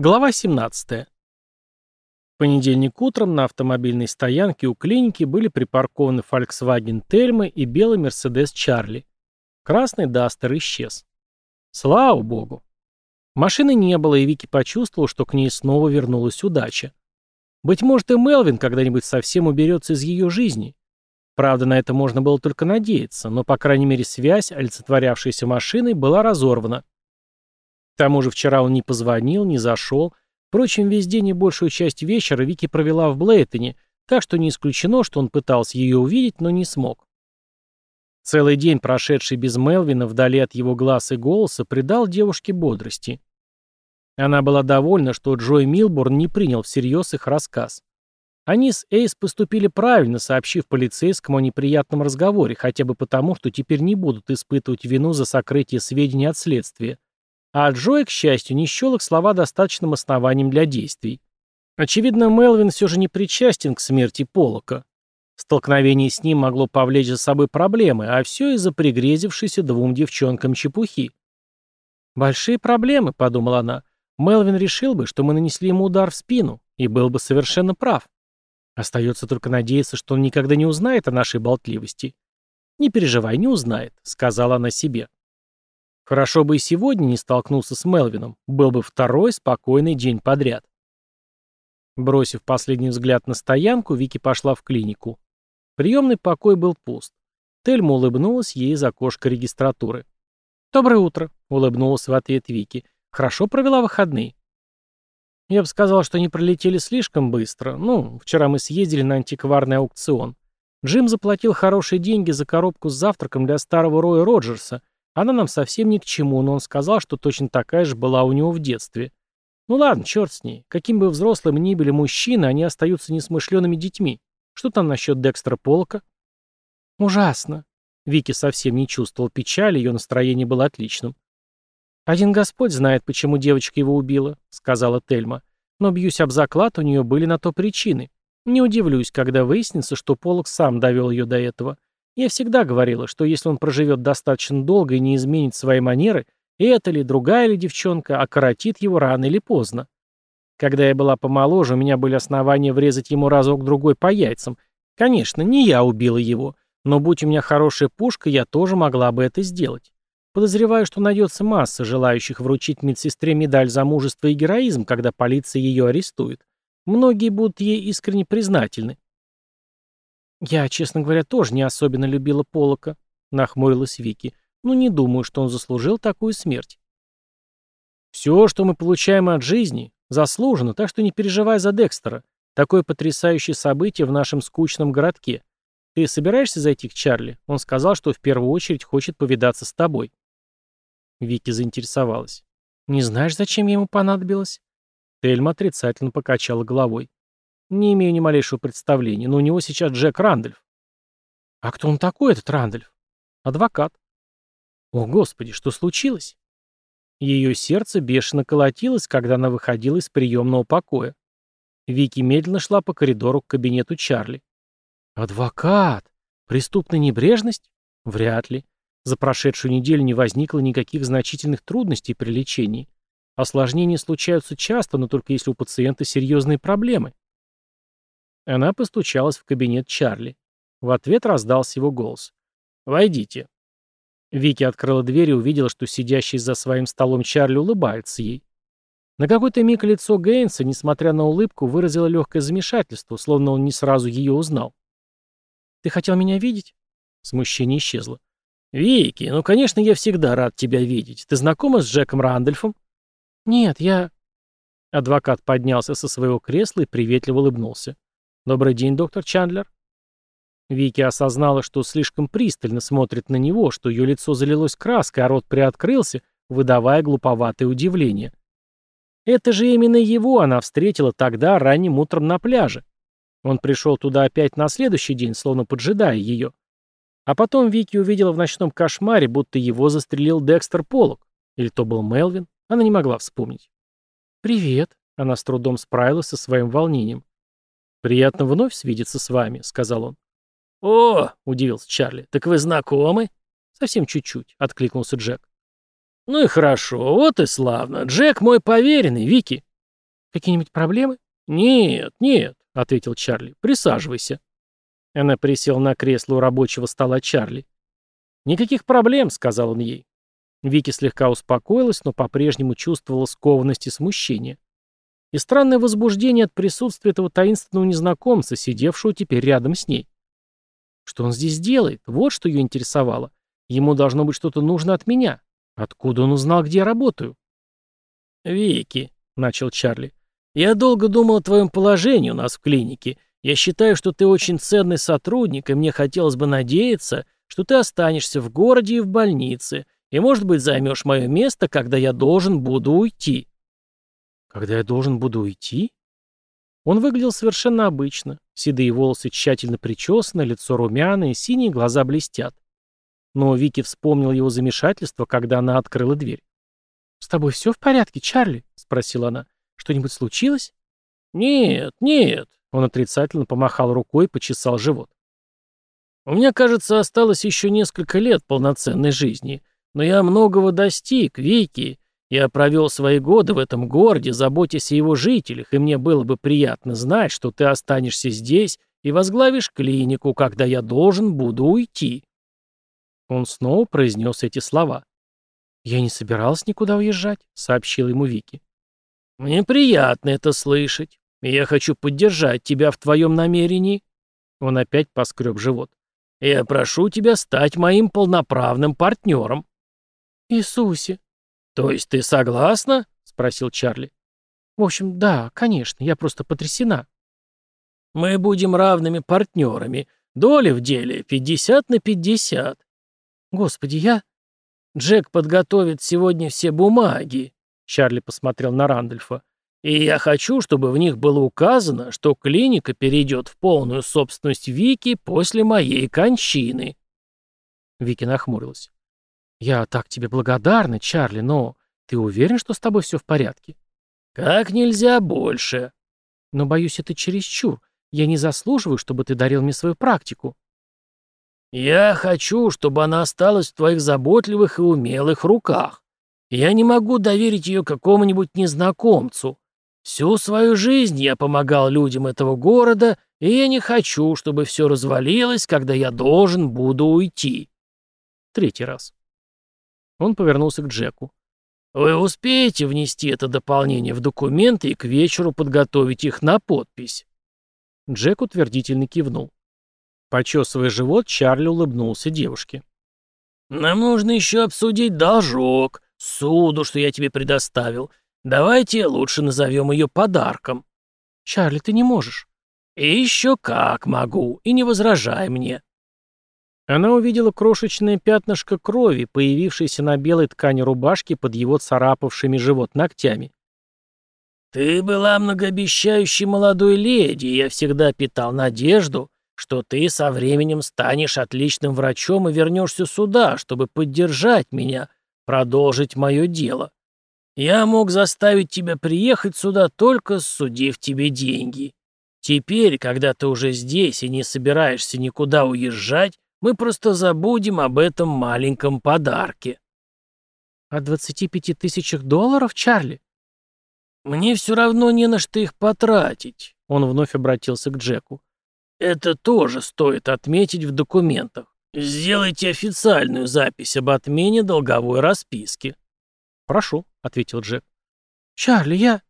Глава 17. В понедельник утром на автомобильной стоянке у клиники были припаркованы Volkswagen Тельма и белый Mercedes Чарли. Красный Дастер исчез. Слава богу. Машины не было, и Вики почувствовал, что к ней снова вернулась удача. Быть может, и Мелвин когда-нибудь совсем уберется из ее жизни. Правда, на это можно было только надеяться, но, по крайней мере, связь, олицетворявшаяся машиной, была разорвана. К тому же вчера он не позвонил, не зашел. Впрочем, весь день и большую часть вечера Вики провела в Блейтоне, так что не исключено, что он пытался ее увидеть, но не смог. Целый день, прошедший без Мелвина, вдали от его глаз и голоса, придал девушке бодрости. Она была довольна, что Джой Милборн не принял всерьез их рассказ. Они с Эйс поступили правильно, сообщив полицейскому о неприятном разговоре, хотя бы потому, что теперь не будут испытывать вину за сокрытие сведений от следствия, а Джой, к счастью, не счел их слова достаточным основанием для действий. Очевидно, Мелвин все же не причастен к смерти Полока. Столкновение с ним могло повлечь за собой проблемы, а все из-за пригрезившейся двум девчонкам чепухи. «Большие проблемы», — подумала она. «Мелвин решил бы, что мы нанесли ему удар в спину, и был бы совершенно прав. Остается только надеяться, что он никогда не узнает о нашей болтливости». «Не переживай, не узнает», — сказала она себе. Хорошо бы и сегодня не столкнулся с Мелвином, был бы второй спокойный день подряд. Бросив последний взгляд на стоянку, Вики пошла в клинику. Приемный покой был пуст. Тельма улыбнулась ей из окошка регистратуры. «Доброе утро», — улыбнулась в ответ Вики. «Хорошо провела выходные». Я бы сказал, что они пролетели слишком быстро. Ну, вчера мы съездили на антикварный аукцион. Джим заплатил хорошие деньги за коробку с завтраком для старого Роя Роджерса, она нам совсем ни к чему, но он сказал, что точно такая же была у него в детстве. Ну ладно, черт с ней. Каким бы взрослым ни были мужчины, они остаются несмышленными детьми. Что там насчет Декстера Полока? Ужасно. Вики совсем не чувствовал печали, ее настроение было отличным. «Один Господь знает, почему девочка его убила», — сказала Тельма. «Но, бьюсь об заклад, у нее были на то причины. Не удивлюсь, когда выяснится, что Полок сам довел ее до этого. Я всегда говорила, что если он проживет достаточно долго и не изменит свои манеры, эта ли, другая ли девчонка окоротит его рано или поздно. Когда я была помоложе, у меня были основания врезать ему разок-другой по яйцам. Конечно, не я убила его, но будь у меня хорошая пушка, я тоже могла бы это сделать. Подозреваю, что найдется масса желающих вручить медсестре медаль за мужество и героизм, когда полиция ее арестует. Многие будут ей искренне признательны. «Я, честно говоря, тоже не особенно любила Полока», — нахмурилась Вики. «Ну, не думаю, что он заслужил такую смерть». «Все, что мы получаем от жизни, заслужено, так что не переживай за Декстера. Такое потрясающее событие в нашем скучном городке. Ты собираешься зайти к Чарли? Он сказал, что в первую очередь хочет повидаться с тобой». Вики заинтересовалась. «Не знаешь, зачем ему понадобилось?» Тельма отрицательно покачала головой. Не имею ни малейшего представления, но у него сейчас Джек Рандольф. А кто он такой, этот Рандольф? Адвокат. О, Господи, что случилось? Ее сердце бешено колотилось, когда она выходила из приемного покоя. Вики медленно шла по коридору к кабинету Чарли. «Адвокат! Преступная небрежность? Вряд ли. За прошедшую неделю не возникло никаких значительных трудностей при лечении. Осложнения случаются часто, но только если у пациента серьезные проблемы. Она постучалась в кабинет Чарли. В ответ раздался его голос. «Войдите». Вики открыла дверь и увидела, что сидящий за своим столом Чарли улыбается ей. На какой-то миг лицо Гейнса, несмотря на улыбку, выразило легкое замешательство, словно он не сразу ее узнал. «Ты хотел меня видеть?» Смущение исчезло. «Вики, ну, конечно, я всегда рад тебя видеть. Ты знакома с Джеком Рандольфом?» «Нет, я...» Адвокат поднялся со своего кресла и приветливо улыбнулся. «Добрый день, доктор Чандлер». Вики осознала, что слишком пристально смотрит на него, что ее лицо залилось краской, а рот приоткрылся, выдавая глуповатое удивление. Это же именно его она встретила тогда ранним утром на пляже. Он пришел туда опять на следующий день, словно поджидая ее. А потом Вики увидела в ночном кошмаре, будто его застрелил Декстер Поллок. Или то был Мелвин. Она не могла вспомнить. «Привет», — она с трудом справилась со своим волнением. «Приятно вновь свидеться с вами», — сказал он. «О!» — удивился Чарли. «Так вы знакомы?» «Совсем чуть-чуть», — откликнулся Джек. «Ну и хорошо, вот и славно. Джек мой поверенный, Вики». Какие-нибудь проблемы? Нет, нет, ответил Чарли. Присаживайся. Она присела на кресло у рабочего стола Чарли. «Никаких проблем», — сказал он ей. Вики слегка успокоилась, но по-прежнему чувствовала скованность и смущение. И странное возбуждение от присутствия этого таинственного незнакомца, сидевшего теперь рядом с ней. Что он здесь делает? Вот что ее интересовало. Ему должно быть что-то нужно от меня. Откуда он узнал, где я работаю? «Вики», — начал Чарли, — «я долго думал о твоем положении у нас в клинике. Я считаю, что ты очень ценный сотрудник, и мне хотелось бы надеяться, что ты останешься в городе и в больнице, и, может быть, займешь мое место, когда я должен буду уйти». «Когда я должен буду уйти?» Он выглядел совершенно обычно. Седые волосы тщательно причесаны, лицо румяное, синие глаза блестят. Но Вики вспомнил его замешательство, когда она открыла дверь. «С тобой все в порядке, Чарли?» — спросила она. «Что-нибудь случилось?» «Нет, нет», — он отрицательно помахал рукой и почесал живот. «У меня, кажется, осталось еще несколько лет полноценной жизни, но я многого достиг, Вики. Я провел свои годы в этом городе, заботясь о его жителях, и мне было бы приятно знать, что ты останешься здесь и возглавишь клинику, когда я должен буду уйти». Он снова произнес эти слова. «Я не собирался никуда уезжать», — сообщил ему Вики. «Мне приятно это слышать, и я хочу поддержать тебя в твоем намерении». Он опять поскреб живот. «Я прошу тебя стать моим полноправным партнером». «Иисусе!» «То есть ты согласна?» — спросил Чарли. «В общем, да, конечно, я просто потрясена». «Мы будем равными партнерами. Доля в деле 50 на 50. Господи, я...» «Джек подготовит сегодня все бумаги», — Чарли посмотрел на Рандольфа. «И я хочу, чтобы в них было указано, что клиника перейдет в полную собственность Вики после моей кончины». Вики нахмурилась. «Я так тебе благодарна, Чарли, но ты уверен, что с тобой все в порядке?» «Как нельзя больше». «Но, боюсь, это чересчур. Я не заслуживаю, чтобы ты дарил мне свою практику». «Я хочу, чтобы она осталась в твоих заботливых и умелых руках. Я не могу доверить ее какому-нибудь незнакомцу. Всю свою жизнь я помогал людям этого города, и я не хочу, чтобы все развалилось, когда я должен буду уйти». Третий раз. Он повернулся к Джеку. «Вы успеете внести это дополнение в документы и к вечеру подготовить их на подпись?» Джек утвердительно кивнул. Почесывая живот, Чарли улыбнулся девушке. «Нам нужно еще обсудить должок, суду, что я тебе предоставил. Давайте лучше назовем ее подарком». «Чарли, ты не можешь». «И еще как могу, и не возражай мне». Она увидела крошечное пятнышко крови, появившееся на белой ткани рубашки под его царапавшими живот ногтями. «Ты была многообещающей молодой леди, и я всегда питал надежду, что ты со временем станешь отличным врачом и вернешься сюда, чтобы поддержать меня, продолжить мое дело. Я мог заставить тебя приехать сюда, только судив тебе деньги. Теперь, когда ты уже здесь и не собираешься никуда уезжать, мы просто забудем об этом маленьком подарке. О двадцати пяти тысячах долларов, Чарли? Мне все равно не на что их потратить. Он вновь обратился к Джеку. Это тоже стоит отметить в документах. Сделайте официальную запись об отмене долговой расписки. Прошу, ответил Джек. Чарли, я...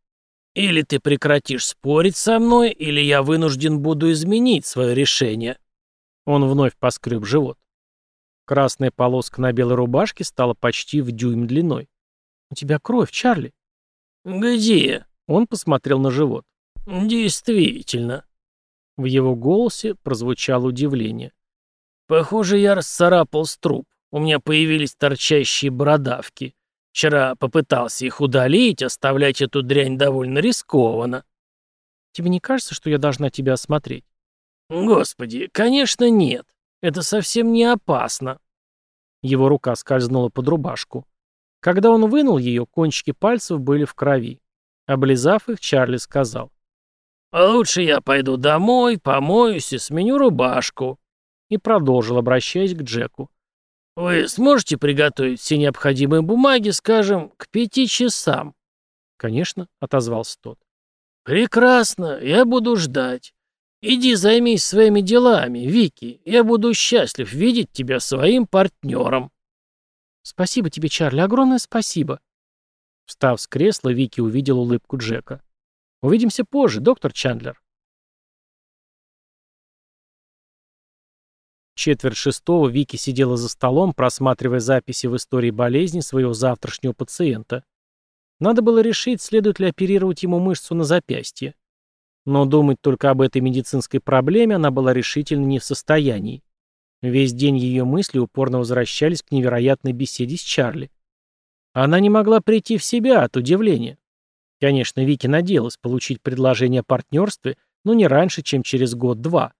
Или ты прекратишь спорить со мной, или я вынужден буду изменить свое решение. Он вновь поскреб живот. Красная полоска на белой рубашке стала почти в дюйм длиной. «У тебя кровь, Чарли». «Где?» Он посмотрел на живот. «Действительно. В его голосе прозвучало удивление. «Похоже, я расцарапал струп. У меня появились торчащие бородавки. Вчера попытался их удалить, оставлять эту дрянь довольно рискованно». «Тебе не кажется, что я должна тебя осмотреть?» «Господи, конечно нет. Это совсем не опасно». Его рука скользнула под рубашку. Когда он вынул ее, кончики пальцев были в крови. Облизав их, Чарли сказал. «Лучше я пойду домой, помоюсь и сменю рубашку», и продолжил, обращаясь к Джеку. «Вы сможете приготовить все необходимые бумаги, скажем, к пяти часам?» «Конечно», — отозвался тот. «Прекрасно, я буду ждать. Иди займись своими делами, Вики. Я буду счастлив видеть тебя своим партнером». «Спасибо тебе, Чарли, огромное спасибо». Встав с кресла, Вики увидел улыбку Джека. «Увидимся позже, доктор Чандлер». Четверть шестого Вики сидела за столом, просматривая записи в истории болезни своего завтрашнего пациента. Надо было решить, следует ли оперировать ему мышцу на запястье. Но думать только об этой медицинской проблеме она была решительно не в состоянии. Весь день ее мысли упорно возвращались к невероятной беседе с Чарли. Она не могла прийти в себя от удивления. Конечно, Вики надеялась получить предложение о партнерстве, но не раньше, чем через год-два.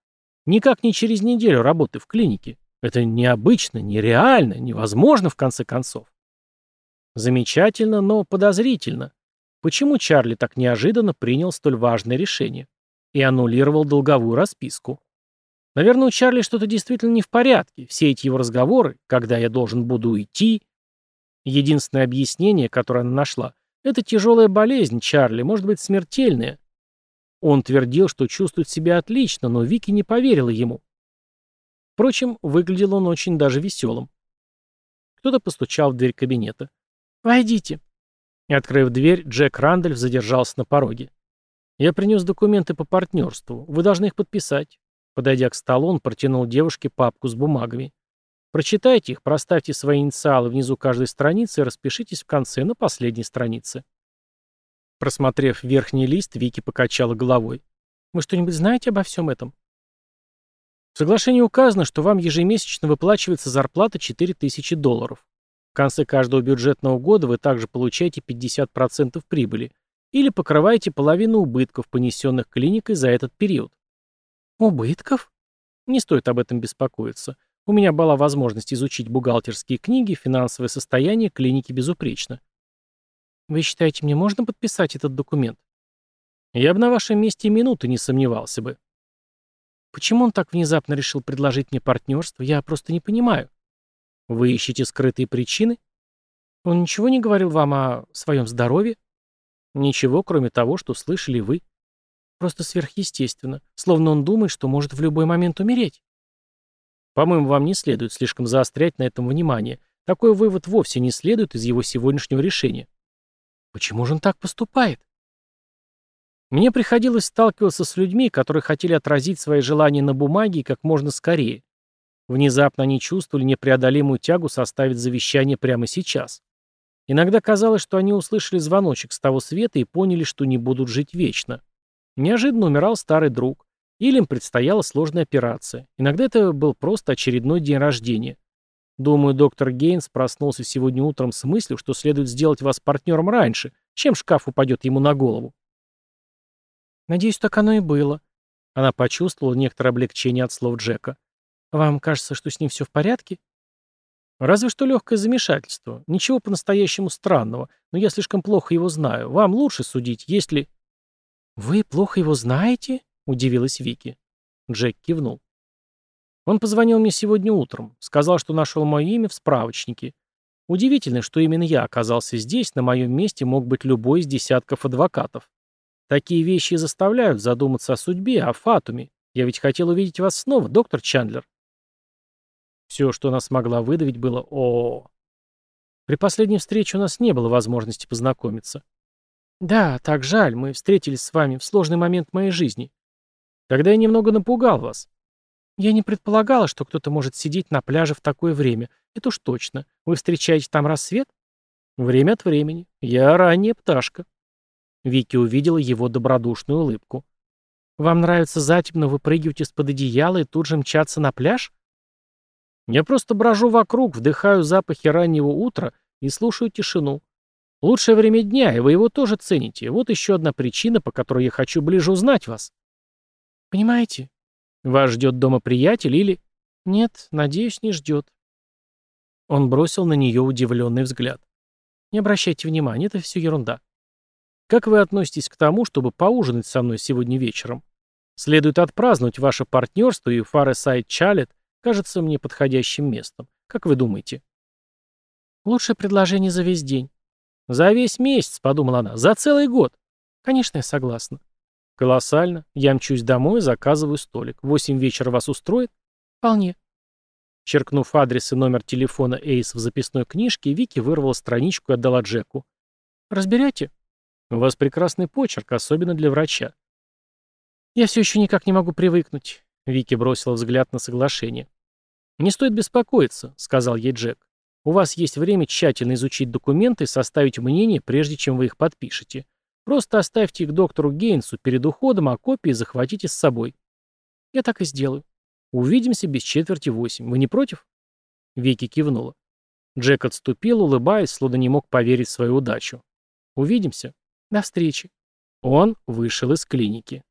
Никак не через неделю работы в клинике. Это необычно, нереально, невозможно в конце концов. Замечательно, но подозрительно. Почему Чарли так неожиданно принял столь важное решение и аннулировал долговую расписку? Наверное, у Чарли что-то действительно не в порядке. Все эти его разговоры, когда я должен буду уйти. Единственное объяснение, которое она нашла, это тяжелая болезнь Чарли, может быть смертельная. Он твердил, что чувствует себя отлично, но Вики не поверила ему. Впрочем, выглядел он очень даже веселым. Кто-то постучал в дверь кабинета. «Войдите». И, открыв дверь, Джек Рандольф задержался на пороге. «Я принес документы по партнерству. Вы должны их подписать». Подойдя к столу, он протянул девушке папку с бумагами. «Прочитайте их, проставьте свои инициалы внизу каждой страницы и распишитесь в конце на последней странице». Просмотрев верхний лист, Вики покачала головой. «Вы что-нибудь знаете обо всем этом?» В соглашении указано, что вам ежемесячно выплачивается зарплата 4000 долларов. В конце каждого бюджетного года вы также получаете 50% прибыли или покрываете половину убытков, понесенных клиникой за этот период. Убытков? Не стоит об этом беспокоиться. У меня была возможность изучить бухгалтерские книги, финансовое состояние клиники безупречно. Вы считаете, мне можно подписать этот документ? Я бы на вашем месте минуты не сомневался бы. Почему он так внезапно решил предложить мне партнерство, я просто не понимаю. Вы ищете скрытые причины? Он ничего не говорил вам о своем здоровье? Ничего, кроме того, что слышали вы. Просто сверхъестественно, словно он думает, что может в любой момент умереть. По-моему, вам не следует слишком заострять на этом внимание. Такой вывод вовсе не следует из его сегодняшнего решения. Почему же он так поступает? Мне приходилось сталкиваться с людьми, которые хотели отразить свои желания на бумаге как можно скорее. Внезапно они чувствовали непреодолимую тягу составить завещание прямо сейчас. Иногда казалось, что они услышали звоночек с того света и поняли, что не будут жить вечно. Неожиданно умирал старый друг. Или им предстояла сложная операция. Иногда это был просто очередной день рождения. Думаю, доктор Гейнс проснулся сегодня утром с мыслью, что следует сделать вас партнером раньше, чем шкаф упадет ему на голову. Надеюсь, так оно и было. Она почувствовала некоторое облегчение от слов Джека. Вам кажется, что с ним все в порядке? Разве что легкое замешательство. Ничего по-настоящему странного, но я слишком плохо его знаю. Вам лучше судить, есть ли... Вы плохо его знаете? Удивилась Вики. Джек кивнул. Он позвонил мне сегодня утром. Сказал, что нашел мое имя в справочнике. Удивительно, что именно я оказался здесь, на моем месте мог быть любой из десятков адвокатов. Такие вещи заставляют задуматься о судьбе, о фатуме. Я ведь хотел увидеть вас снова, доктор Чандлер. Все, что она смогла выдавить, было о, При последней встрече у нас не было возможности познакомиться. Да, так жаль, мы встретились с вами в сложный момент моей жизни. Когда я немного напугал вас. Я не предполагала, что кто-то может сидеть на пляже в такое время. Это уж точно. Вы встречаете там рассвет? Время от времени. Я ранняя пташка. Вики увидела его добродушную улыбку. «Вам нравится затемно выпрыгивать из-под одеяла и тут же мчаться на пляж?» Я просто брожу вокруг, вдыхаю запахи раннего утра и слушаю тишину. Лучшее время дня, и вы его тоже цените. Вот еще одна причина, по которой я хочу ближе узнать вас. Понимаете? Вас ждет дома приятель или... Нет, надеюсь, не ждет. Он бросил на нее удивленный взгляд. Не обращайте внимания, это все ерунда. Как вы относитесь к тому, чтобы поужинать со мной сегодня вечером? Следует отпраздновать ваше партнерство, и Фаресайд Чалет кажется мне подходящим местом. Как вы думаете? Лучшее предложение за весь день. За весь месяц, подумала она, за целый год. Конечно, я согласна. Колоссально. Я мчусь домой, заказываю столик. Восемь вечера вас устроит? Вполне. Черкнув адрес и номер телефона Эйс в записной книжке, Вики вырвала страничку и отдала Джеку. Разберете? У вас прекрасный почерк, особенно для врача. Я все еще никак не могу привыкнуть. Вики бросила взгляд на соглашение. «Не стоит беспокоиться», — сказал ей Джек. «У вас есть время тщательно изучить документы и составить мнение, прежде чем вы их подпишете. Просто оставьте их доктору Гейнсу перед уходом, а копии захватите с собой». «Я так и сделаю». «Увидимся без четверти восемь. Вы не против?» Вики кивнула. Джек отступил, улыбаясь, словно не мог поверить в свою удачу. «Увидимся. До встречи». Он вышел из клиники.